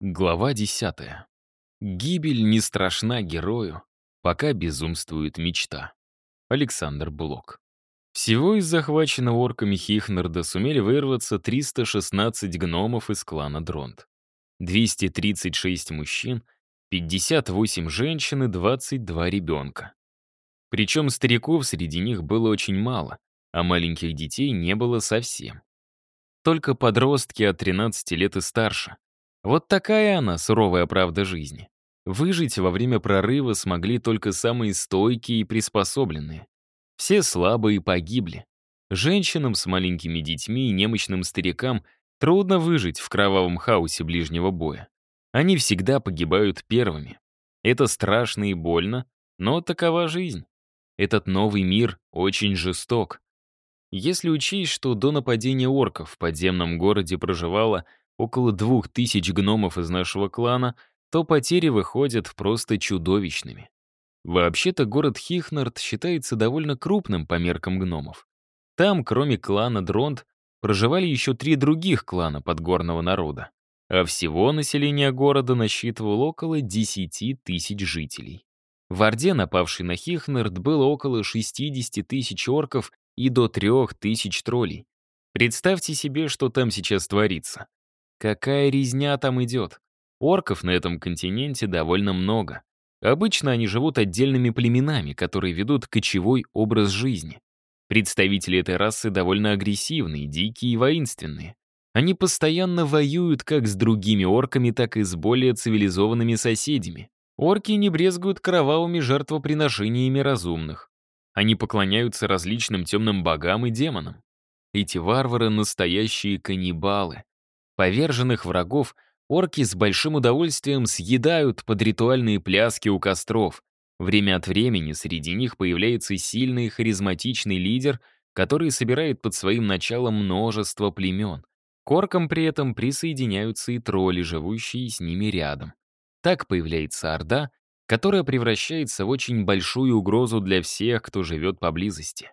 Глава 10. Гибель не страшна герою, пока безумствует мечта. Александр Блок. Всего из захваченного орками Хихнарда сумели вырваться 316 гномов из клана Дронт. 236 мужчин, 58 женщин и 22 ребенка. Причем стариков среди них было очень мало, а маленьких детей не было совсем. Только подростки от 13 лет и старше — вот такая она, суровая правда жизни. Выжить во время прорыва смогли только самые стойкие и приспособленные. Все слабые погибли. Женщинам с маленькими детьми и немощным старикам трудно выжить в кровавом хаосе ближнего боя. Они всегда погибают первыми. Это страшно и больно, но такова жизнь. Этот новый мир очень жесток. Если учесть, что до нападения орков в подземном городе проживало около двух тысяч гномов из нашего клана, то потери выходят просто чудовищными. Вообще-то город Хихнард считается довольно крупным по меркам гномов. Там, кроме клана Дронт, проживали еще три других клана подгорного народа, а всего население города насчитывало около 10 тысяч жителей. В Орде, напавшей на Хихнард, было около 60 тысяч орков и до 3 тысяч троллей. Представьте себе, что там сейчас творится. Какая резня там идет? Орков на этом континенте довольно много. Обычно они живут отдельными племенами, которые ведут кочевой образ жизни. Представители этой расы довольно агрессивные, дикие и воинственные. Они постоянно воюют как с другими орками, так и с более цивилизованными соседями. Орки не брезгуют кровавыми жертвоприношениями разумных. Они поклоняются различным темным богам и демонам. Эти варвары — настоящие каннибалы. Поверженных врагов орки с большим удовольствием съедают под ритуальные пляски у костров. Время от времени среди них появляется сильный харизматичный лидер, который собирает под своим началом множество племен. К оркам при этом присоединяются и тролли, живущие с ними рядом. Так появляется Орда, которая превращается в очень большую угрозу для всех, кто живет поблизости.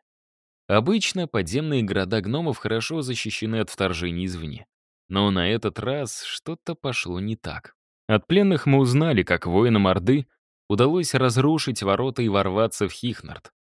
Обычно подземные города гномов хорошо защищены от вторжений извне. Но на этот раз что-то пошло не так. От пленных мы узнали, как воинам Орды удалось разрушить ворота и ворваться в Хихнард.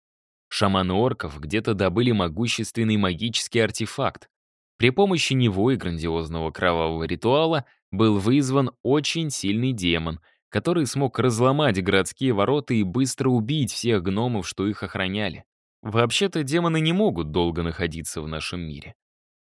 Шаманы орков где-то добыли могущественный магический артефакт. При помощи него и грандиозного кровавого ритуала был вызван очень сильный демон, который смог разломать городские ворота и быстро убить всех гномов, что их охраняли. Вообще-то демоны не могут долго находиться в нашем мире.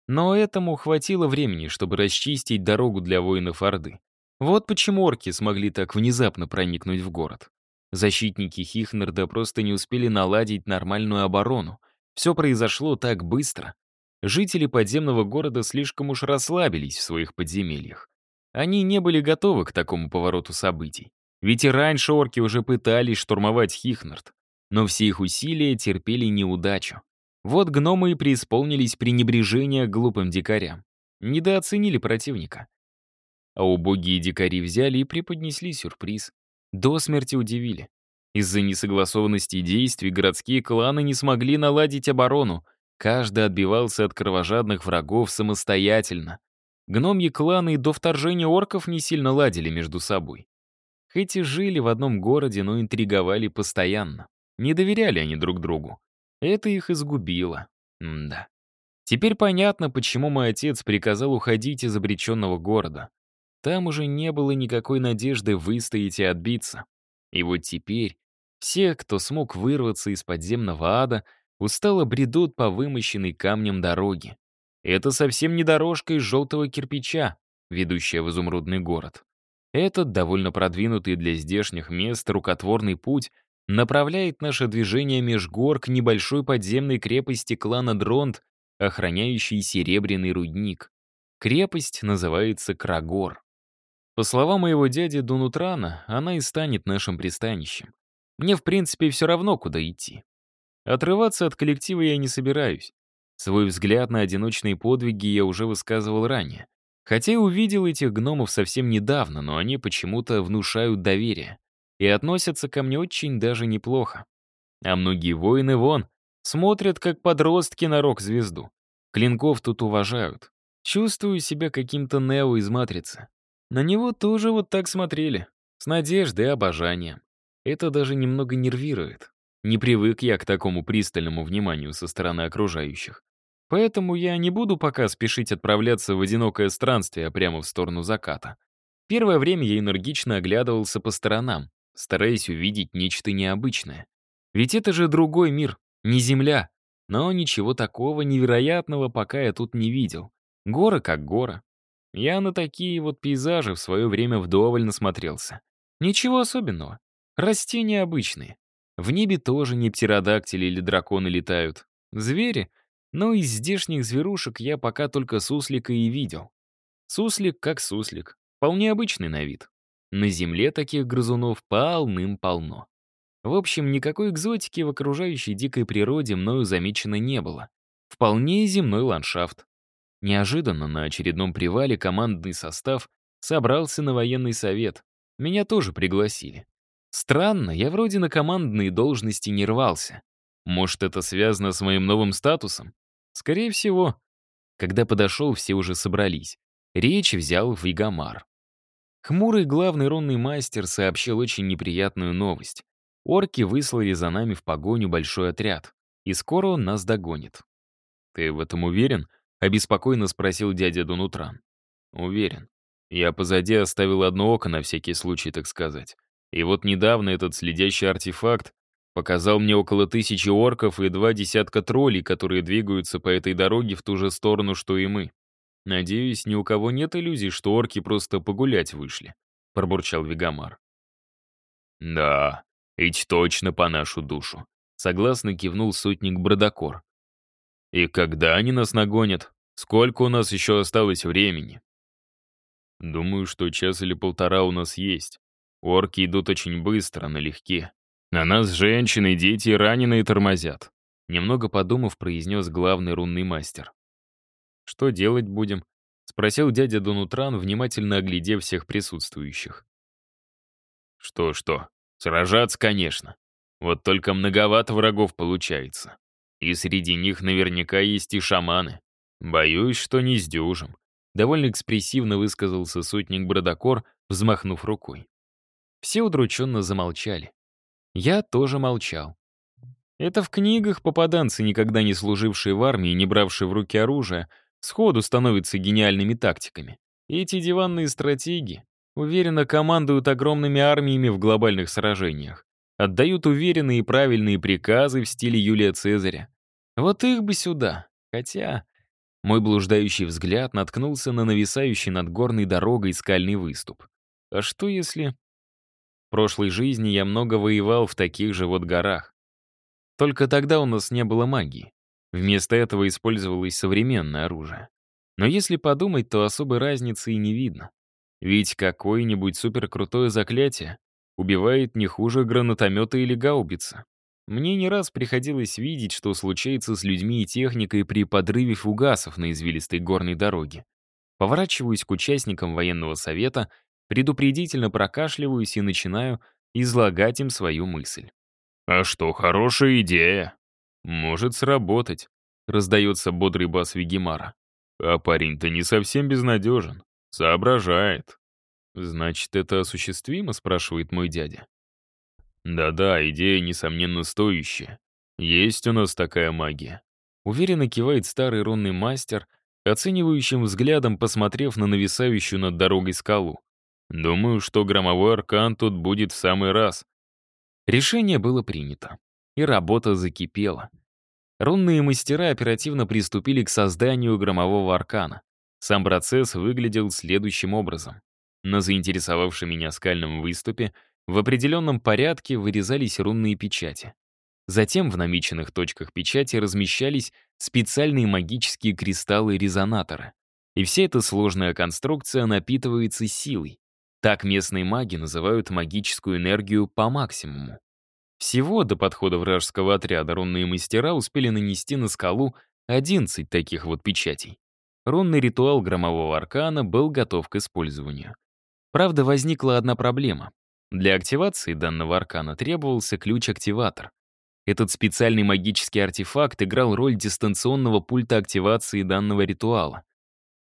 Но этому хватило времени, чтобы расчистить дорогу для воинов Орды. Вот почему орки смогли так внезапно проникнуть в город. Защитники Хихнерда просто не успели наладить нормальную оборону. Все произошло так быстро. Жители подземного города слишком уж расслабились в своих подземельях. Они не были готовы к такому повороту событий. Ведь и раньше орки уже пытались штурмовать Хихнард. Но все их усилия терпели неудачу. Вот гномы и преисполнились пренебрежения к глупым дикарям. Недооценили противника. А убогие дикари взяли и преподнесли сюрприз. До смерти удивили. Из-за несогласованности действий городские кланы не смогли наладить оборону. Каждый отбивался от кровожадных врагов самостоятельно. Гномьи кланы до вторжения орков не сильно ладили между собой. Хоть и жили в одном городе, но интриговали постоянно. Не доверяли они друг другу. Это их изгубило. М да. Теперь понятно, почему мой отец приказал уходить из обреченного города. Там уже не было никакой надежды выстоять и отбиться. И вот теперь все, кто смог вырваться из подземного ада, устало бредут по вымощенной камнем дороге. Это совсем не дорожка из желтого кирпича, ведущая в изумрудный город. Этот довольно продвинутый для здешних мест рукотворный путь направляет наше движение меж гор к небольшой подземной крепости клана Дронт, охраняющей серебряный рудник. Крепость называется Крагор. По словам моего дяди Дунутрана, она и станет нашим пристанищем. Мне, в принципе, все равно, куда идти. Отрываться от коллектива я не собираюсь. Свой взгляд на одиночные подвиги я уже высказывал ранее. Хотя и увидел этих гномов совсем недавно, но они почему-то внушают доверие и относятся ко мне очень даже неплохо. А многие воины вон, смотрят как подростки на рок-звезду. Клинков тут уважают. Чувствую себя каким-то Нео из «Матрицы». На него тоже вот так смотрели. С надеждой и обожанием. Это даже немного нервирует. Не привык я к такому пристальному вниманию со стороны окружающих. Поэтому я не буду пока спешить отправляться в одинокое странствие прямо в сторону заката. Первое время я энергично оглядывался по сторонам, стараясь увидеть нечто необычное. Ведь это же другой мир, не Земля. Но ничего такого невероятного пока я тут не видел. Горы как гора. Я на такие вот пейзажи в свое время вдоволь насмотрелся. Ничего особенного. Растения обычные. В небе тоже не птеродактили или драконы летают. Звери. Но из здешних зверушек я пока только суслика и видел. Суслик как суслик. Вполне обычный на вид. На земле таких грызунов полным-полно. В общем, никакой экзотики в окружающей дикой природе мною замечено не было. Вполне земной ландшафт. Неожиданно на очередном привале командный состав собрался на военный совет. Меня тоже пригласили. Странно, я вроде на командные должности не рвался. Может, это связано с моим новым статусом? Скорее всего. Когда подошел, все уже собрались. Речь взял Вигамар. Хмурый главный рунный мастер сообщил очень неприятную новость. Орки выслали за нами в погоню большой отряд, и скоро он нас догонит. «Ты в этом уверен?» — обеспокоенно спросил дядя Дунутран. «Уверен. Я позади оставил одно око на всякий случай, так сказать. И вот недавно этот следящий артефакт показал мне около тысячи орков и два десятка троллей, которые двигаются по этой дороге в ту же сторону, что и мы. Надеюсь, ни у кого нет иллюзий, что орки просто погулять вышли», — пробурчал Вигамар. «Да, ведь точно по нашу душу», — согласно кивнул сотник Бродокор. «И когда они нас нагонят? Сколько у нас еще осталось времени?» «Думаю, что час или полтора у нас есть. Орки идут очень быстро, налегке. На нас женщины, дети раненые тормозят», немного подумав, произнес главный рунный мастер. «Что делать будем?» — спросил дядя Донутран, внимательно оглядев всех присутствующих. «Что-что? Сражаться, конечно. Вот только многовато врагов получается. И среди них наверняка есть и шаманы. Боюсь, что не сдюжим. Довольно экспрессивно высказался сотник Бродокор, взмахнув рукой. Все удрученно замолчали. Я тоже молчал. Это в книгах попаданцы, никогда не служившие в армии, не бравшие в руки оружие, сходу становятся гениальными тактиками. Эти диванные стратеги уверенно командуют огромными армиями в глобальных сражениях отдают уверенные и правильные приказы в стиле Юлия Цезаря. Вот их бы сюда. Хотя мой блуждающий взгляд наткнулся на нависающий над горной дорогой скальный выступ. А что если... В прошлой жизни я много воевал в таких же вот горах. Только тогда у нас не было магии. Вместо этого использовалось современное оружие. Но если подумать, то особой разницы и не видно. Ведь какое-нибудь суперкрутое заклятие убивает не хуже гранатомета или гаубицы. Мне не раз приходилось видеть, что случается с людьми и техникой при подрыве фугасов на извилистой горной дороге. Поворачиваюсь к участникам военного совета, предупредительно прокашливаюсь и начинаю излагать им свою мысль. «А что, хорошая идея. Может сработать», — раздается бодрый бас Вигемара. «А парень-то не совсем безнадежен. Соображает. «Значит, это осуществимо?» — спрашивает мой дядя. «Да-да, идея, несомненно, стоящая. Есть у нас такая магия». Уверенно кивает старый рунный мастер, оценивающим взглядом посмотрев на нависающую над дорогой скалу. «Думаю, что громовой аркан тут будет в самый раз». Решение было принято, и работа закипела. Рунные мастера оперативно приступили к созданию громового аркана. Сам процесс выглядел следующим образом. На заинтересовавшем меня скальном выступе в определенном порядке вырезались рунные печати. Затем в намеченных точках печати размещались специальные магические кристаллы-резонаторы. И вся эта сложная конструкция напитывается силой. Так местные маги называют магическую энергию по максимуму. Всего до подхода вражеского отряда рунные мастера успели нанести на скалу 11 таких вот печатей. Рунный ритуал громового аркана был готов к использованию. Правда, возникла одна проблема. Для активации данного аркана требовался ключ-активатор. Этот специальный магический артефакт играл роль дистанционного пульта активации данного ритуала.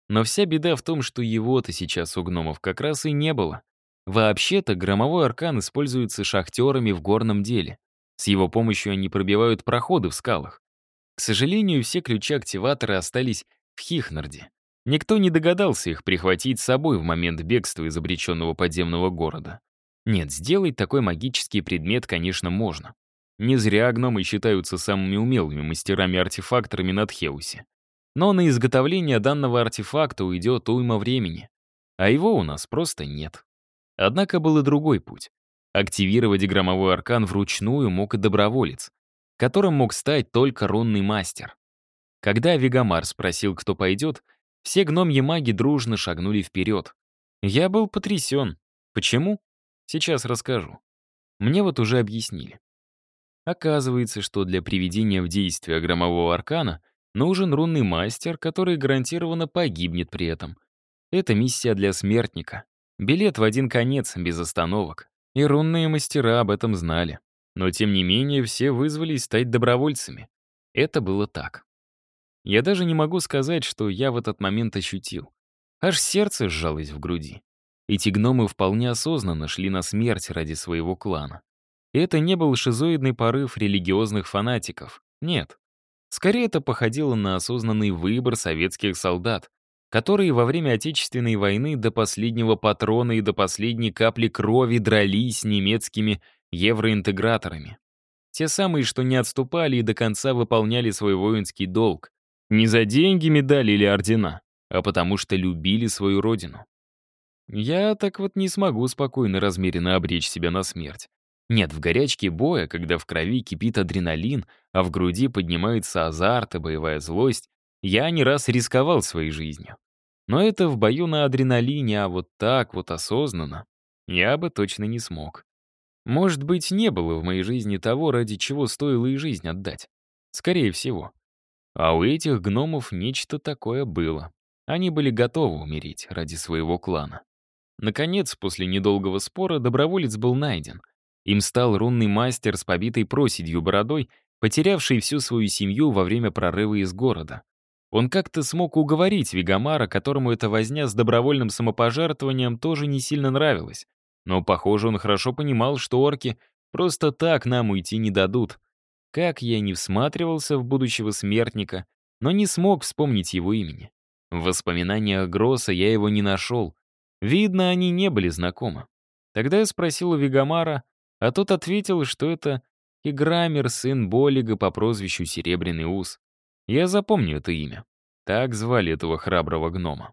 Но вся беда в том, что его-то сейчас у гномов как раз и не было. Вообще-то громовой аркан используется шахтерами в горном деле. С его помощью они пробивают проходы в скалах. К сожалению, все ключи-активаторы остались в Хихнарде. Никто не догадался их прихватить с собой в момент бегства из обреченного подземного города. Нет, сделать такой магический предмет, конечно, можно. Не зря гномы считаются самыми умелыми мастерами-артефакторами на Тхеусе. Но на изготовление данного артефакта уйдет уйма времени. А его у нас просто нет. Однако был и другой путь. Активировать громовой аркан вручную мог и доброволец, которым мог стать только рунный мастер. Когда Вегамар спросил, кто пойдет, все гномьи маги дружно шагнули вперед. Я был потрясен. Почему? Сейчас расскажу. Мне вот уже объяснили. Оказывается, что для приведения в действие громового аркана нужен рунный мастер, который гарантированно погибнет при этом. Это миссия для смертника. Билет в один конец, без остановок. И рунные мастера об этом знали. Но тем не менее все вызвались стать добровольцами. Это было так. Я даже не могу сказать, что я в этот момент ощутил. Аж сердце сжалось в груди. Эти гномы вполне осознанно шли на смерть ради своего клана. И это не был шизоидный порыв религиозных фанатиков. Нет. Скорее, это походило на осознанный выбор советских солдат, которые во время Отечественной войны до последнего патрона и до последней капли крови дрались с немецкими евроинтеграторами. Те самые, что не отступали и до конца выполняли свой воинский долг, не за деньги, медали или ордена, а потому что любили свою родину. Я так вот не смогу спокойно размеренно обречь себя на смерть. Нет, в горячке боя, когда в крови кипит адреналин, а в груди поднимается азарт и боевая злость, я не раз рисковал своей жизнью. Но это в бою на адреналине, а вот так вот осознанно я бы точно не смог. Может быть, не было в моей жизни того, ради чего стоило и жизнь отдать. Скорее всего. А у этих гномов нечто такое было. Они были готовы умереть ради своего клана. Наконец, после недолгого спора, доброволец был найден. Им стал рунный мастер с побитой проседью бородой, потерявший всю свою семью во время прорыва из города. Он как-то смог уговорить Вигамара, которому эта возня с добровольным самопожертвованием тоже не сильно нравилась. Но, похоже, он хорошо понимал, что орки просто так нам уйти не дадут, как я не всматривался в будущего смертника, но не смог вспомнить его имени. В воспоминаниях Гросса я его не нашел. Видно, они не были знакомы. Тогда я спросил у Вигамара, а тот ответил, что это Играмер, сын Болига по прозвищу Серебряный Ус. Я запомню это имя. Так звали этого храброго гнома.